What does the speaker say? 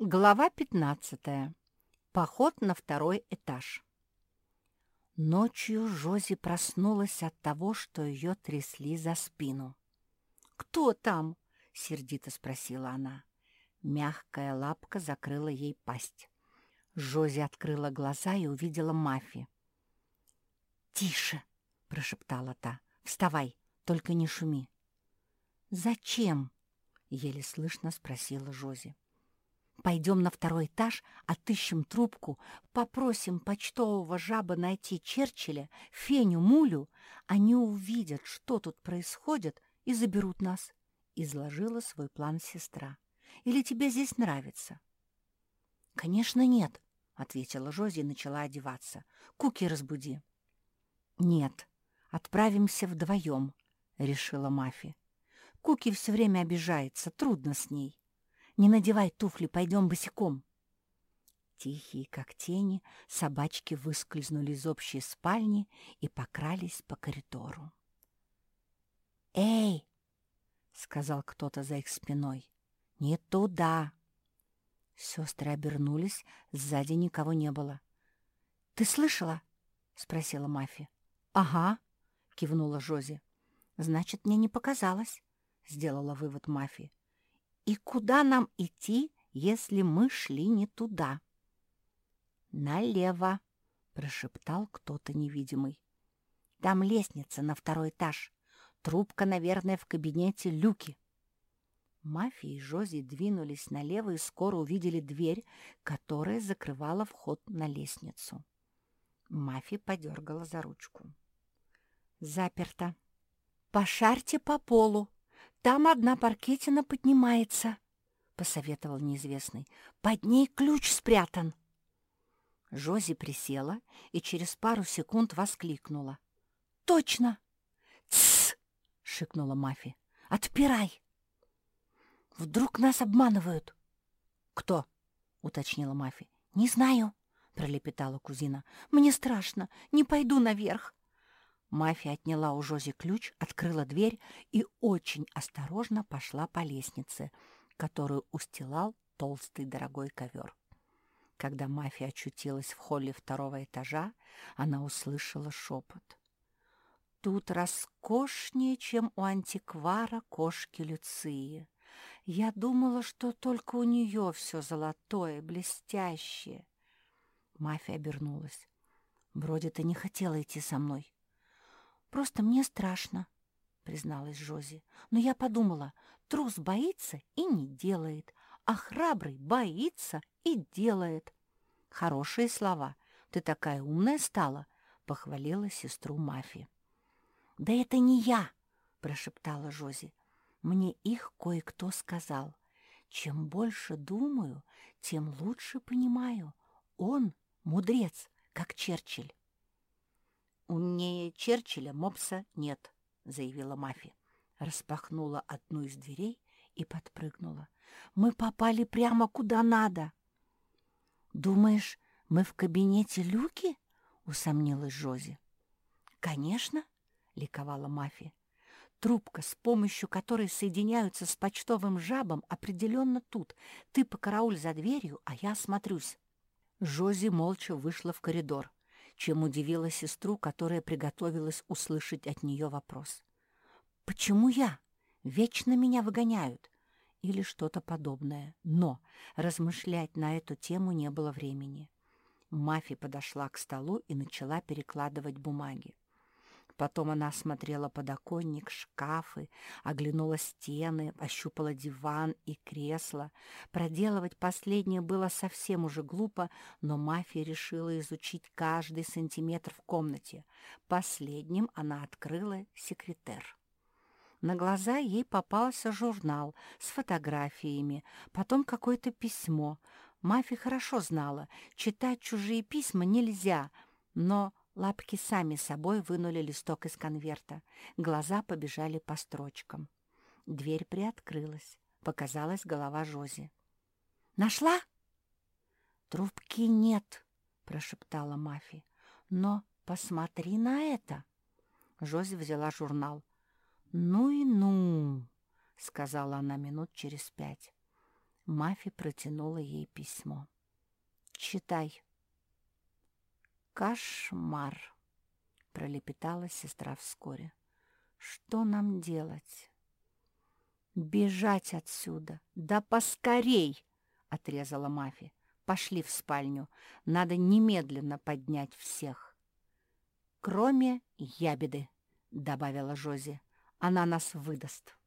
Глава 15. Поход на второй этаж. Ночью Жози проснулась от того, что ее трясли за спину. «Кто там?» — сердито спросила она. Мягкая лапка закрыла ей пасть. Жози открыла глаза и увидела Мафи. «Тише!» — прошептала та. «Вставай, только не шуми». «Зачем?» — еле слышно спросила Жози. Пойдем на второй этаж, отыщем трубку, попросим почтового жаба найти Черчилля, Феню, Мулю. Они увидят, что тут происходит, и заберут нас», — изложила свой план сестра. «Или тебе здесь нравится?» «Конечно, нет», — ответила Жози и начала одеваться. «Куки разбуди». «Нет, отправимся вдвоем», — решила Мафи. «Куки все время обижается, трудно с ней». Не надевай туфли, пойдем босиком. Тихие, как тени, собачки выскользнули из общей спальни и покрались по коридору. «Эй!» — сказал кто-то за их спиной. «Не туда!» Сестры обернулись, сзади никого не было. «Ты слышала?» — спросила Мафи. «Ага», — кивнула Жози. «Значит, мне не показалось», — сделала вывод Мафи. И куда нам идти, если мы шли не туда? Налево, прошептал кто-то невидимый. Там лестница на второй этаж. Трубка, наверное, в кабинете Люки. Мафия и Жози двинулись налево и скоро увидели дверь, которая закрывала вход на лестницу. Мафи подергала за ручку. «Заперто. Пошарьте по полу», там одна паркетина поднимается, — посоветовал неизвестный. Под ней ключ спрятан. Жози присела и через пару секунд воскликнула. «Точно!» «Тссс!» — шикнула Мафи. «Отпирай!» «Вдруг нас обманывают?» «Кто?» — уточнила Мафи. «Не знаю», — пролепетала кузина. «Мне страшно. Не пойду наверх. Мафия отняла у Жози ключ, открыла дверь и очень осторожно пошла по лестнице, которую устилал толстый дорогой ковер. Когда мафия очутилась в холле второго этажа, она услышала шепот. «Тут роскошнее, чем у антиквара кошки Люции. Я думала, что только у нее все золотое, блестящее». Мафия обернулась. «Вроде ты не хотела идти со мной». «Просто мне страшно», — призналась Жози. «Но я подумала, трус боится и не делает, а храбрый боится и делает». «Хорошие слова. Ты такая умная стала», — похвалила сестру Мафи. «Да это не я», — прошептала Жози. «Мне их кое-кто сказал. Чем больше думаю, тем лучше понимаю. Он мудрец, как Черчилль. «Умнее Черчилля мопса нет», — заявила Мафи. Распахнула одну из дверей и подпрыгнула. «Мы попали прямо куда надо!» «Думаешь, мы в кабинете Люки?» — усомнилась Жози. «Конечно!» — ликовала Мафи. «Трубка, с помощью которой соединяются с почтовым жабом, определенно тут. Ты покарауль за дверью, а я осмотрюсь». Жози молча вышла в коридор чем удивила сестру, которая приготовилась услышать от нее вопрос. «Почему я? Вечно меня выгоняют!» Или что-то подобное. Но размышлять на эту тему не было времени. Мафи подошла к столу и начала перекладывать бумаги. Потом она осмотрела подоконник, шкафы, оглянула стены, ощупала диван и кресло. Проделывать последнее было совсем уже глупо, но мафия решила изучить каждый сантиметр в комнате. Последним она открыла секретер. На глаза ей попался журнал с фотографиями, потом какое-то письмо. Мафи хорошо знала, читать чужие письма нельзя, но Лапки сами собой вынули листок из конверта. Глаза побежали по строчкам. Дверь приоткрылась. Показалась голова Жози. «Нашла?» «Трубки нет», — прошептала Мафи. «Но посмотри на это». Жози взяла журнал. «Ну и ну», — сказала она минут через пять. Мафи протянула ей письмо. «Читай». «Кошмар», — пролепетала сестра вскоре. «Что нам делать?» «Бежать отсюда! Да поскорей!» — отрезала Мафи. «Пошли в спальню. Надо немедленно поднять всех». «Кроме ябеды», — добавила Жози. «Она нас выдаст».